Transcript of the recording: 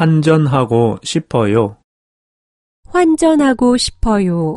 환전하고 싶어요. 환전하고 싶어요.